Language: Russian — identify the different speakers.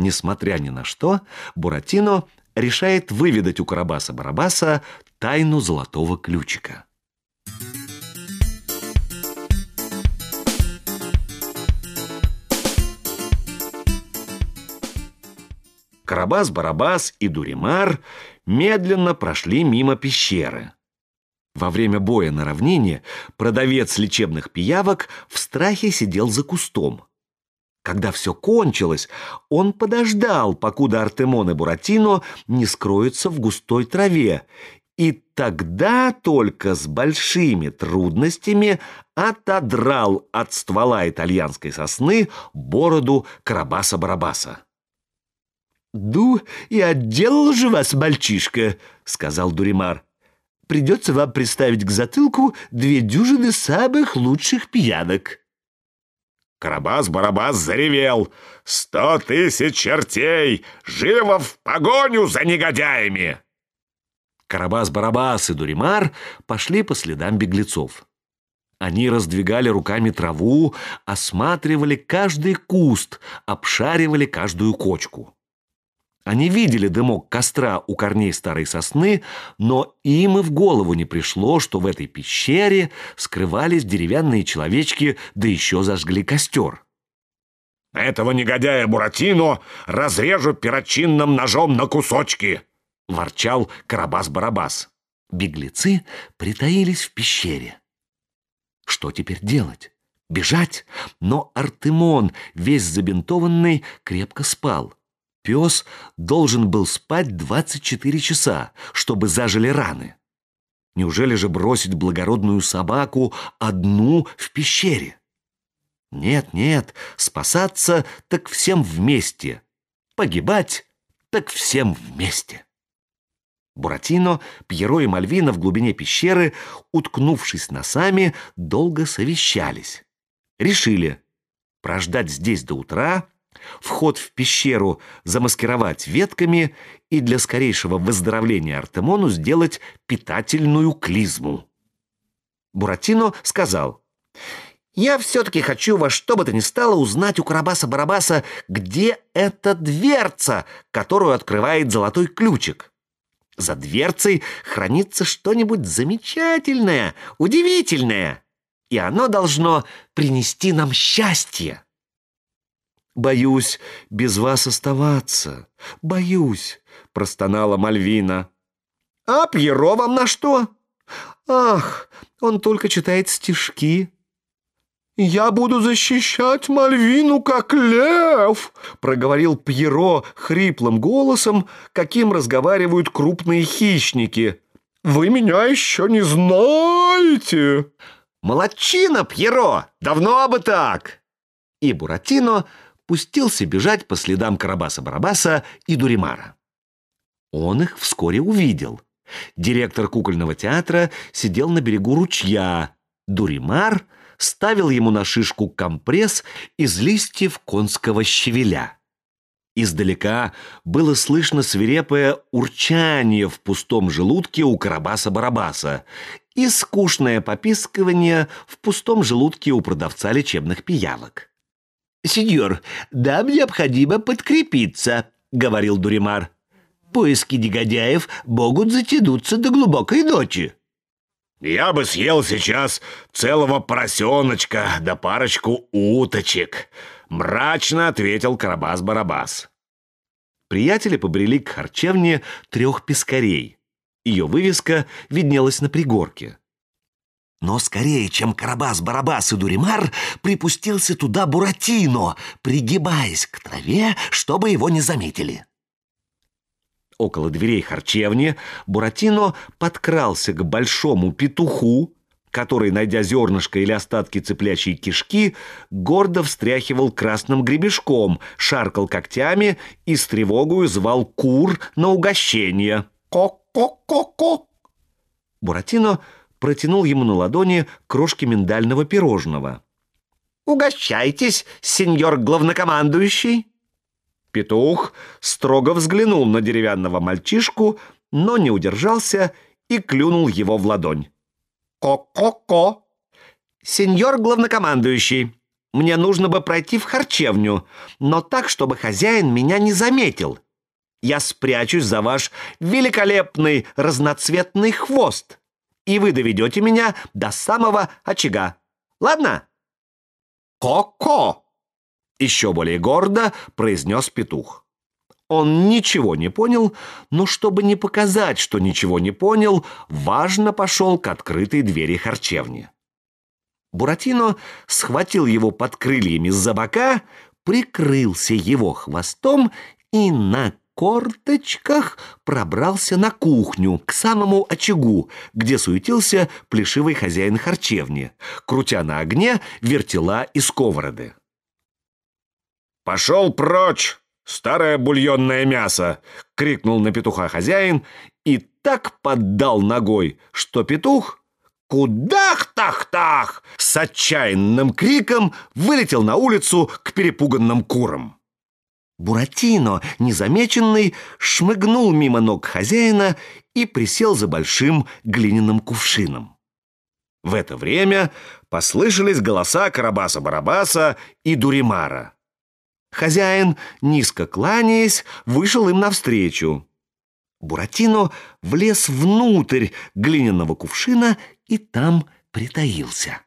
Speaker 1: Несмотря ни на что, Буратино решает выведать у Карабаса-Барабаса тайну золотого ключика. Карабас-Барабас и Дуримар медленно прошли мимо пещеры. Во время боя на равнине продавец лечебных пиявок в страхе сидел за кустом. Когда все кончилось, он подождал, покуда Артемон и Буратино не скроются в густой траве, и тогда только с большими трудностями отодрал от ствола итальянской сосны бороду Карабаса-Барабаса.
Speaker 2: «Ду, и отделал же вас, мальчишка», — сказал Дуримар. «Придется вам приставить к затылку две дюжины самых лучших пьянок».
Speaker 3: Карабас-Барабас заревел. «Сто тысяч чертей! Живо в погоню за негодяями!»
Speaker 1: Карабас-Барабас и Дуримар пошли по следам беглецов. Они раздвигали руками траву, осматривали каждый куст, обшаривали каждую кочку. Они видели дымок костра у корней старой сосны, но им и в голову не пришло, что в этой пещере скрывались деревянные человечки, да еще зажгли костер.
Speaker 3: «Этого негодяя Буратино разрежу перочинным ножом на кусочки!» — ворчал Карабас-Барабас.
Speaker 1: Беглецы притаились в пещере. Что теперь делать? Бежать? Но Артемон, весь забинтованный, крепко спал — Пес должен был спать 24 часа, чтобы зажили раны. Неужели же бросить благородную собаку одну в пещере? Нет, нет, спасаться так всем вместе. Погибать так всем вместе. Буратино, Пьеро и Мальвина в глубине пещеры, уткнувшись носами, долго совещались. Решили прождать здесь до утра — Вход в пещеру замаскировать ветками и для скорейшего выздоровления Артемону сделать питательную клизму. Буратино сказал, «Я все-таки хочу во что бы то ни стало узнать у Карабаса-Барабаса, где эта дверца, которую открывает золотой ключик. За дверцей хранится что-нибудь замечательное, удивительное, и оно должно принести нам счастье».
Speaker 2: «Боюсь без вас оставаться. Боюсь», — простонала Мальвина.
Speaker 1: «А Пьеро вам на что?»
Speaker 2: «Ах, он только читает стишки». «Я буду защищать Мальвину, как лев!» — проговорил Пьеро хриплым голосом, каким разговаривают крупные хищники. «Вы меня еще не знаете!»
Speaker 1: «Молодчина, Пьеро! Давно бы так!» И Буратино пустился бежать по следам Карабаса-Барабаса и Дуримара. Он их вскоре увидел. Директор кукольного театра сидел на берегу ручья. Дуримар ставил ему на шишку компресс из листьев конского щавеля. Издалека было слышно свирепое урчание в пустом желудке у Карабаса-Барабаса и скучное попискивание в пустом желудке у продавца лечебных пиявок.
Speaker 2: «Сеньор, нам необходимо подкрепиться», — говорил Дуримар. «Поиски негодяев могут затянуться до глубокой ночи».
Speaker 3: «Я бы съел сейчас целого поросеночка да парочку уточек», — мрачно ответил Карабас-Барабас.
Speaker 1: Приятели побрели к харчевне трех пескарей. Ее вывеска виднелась на пригорке. Но скорее, чем Карабас-Барабас и Дуримар, припустился туда Буратино, пригибаясь к траве, чтобы его не заметили. Около дверей харчевни Буратино подкрался к большому петуху, который, найдя зернышко или остатки цыплячьей кишки, гордо встряхивал красным гребешком, шаркал когтями и с тревогою звал кур на угощение. «Ко-ко-ко-ко!» Буратино протянул ему на ладони крошки миндального пирожного. «Угощайтесь, сеньор главнокомандующий!» Петух строго взглянул на деревянного мальчишку, но не удержался и клюнул его в ладонь. «Ко-ко-ко!» «Сеньор главнокомандующий,
Speaker 2: Мне нужно бы пройти в харчевню, но так, чтобы хозяин меня не заметил. Я спрячусь за ваш великолепный разноцветный хвост, и вы доведете меня до самого очага. Ладно? Ко-ко! Еще более гордо произнес петух. Он ничего не понял, но чтобы не показать, что ничего не понял, важно пошел к открытой двери харчевни. Буратино схватил его под крыльями за бока, прикрылся его хвостом и на корточках пробрался на кухню, к самому очагу, где суетился плешивый хозяин харчевни, крутя на огне вертела и сковороды.
Speaker 3: «Пошел прочь, старое бульонное мясо!» — крикнул на петуха хозяин и так поддал ногой, что петух «Кудах-тах-тах!» с отчаянным криком вылетел на улицу к перепуганным курам.
Speaker 2: Буратино, незамеченный, шмыгнул мимо ног хозяина и присел за большим глиняным кувшином. В это время послышались голоса Карабаса-Барабаса и Дуримара. Хозяин, низко кланяясь, вышел им навстречу. Буратино влез внутрь глиняного кувшина и там притаился.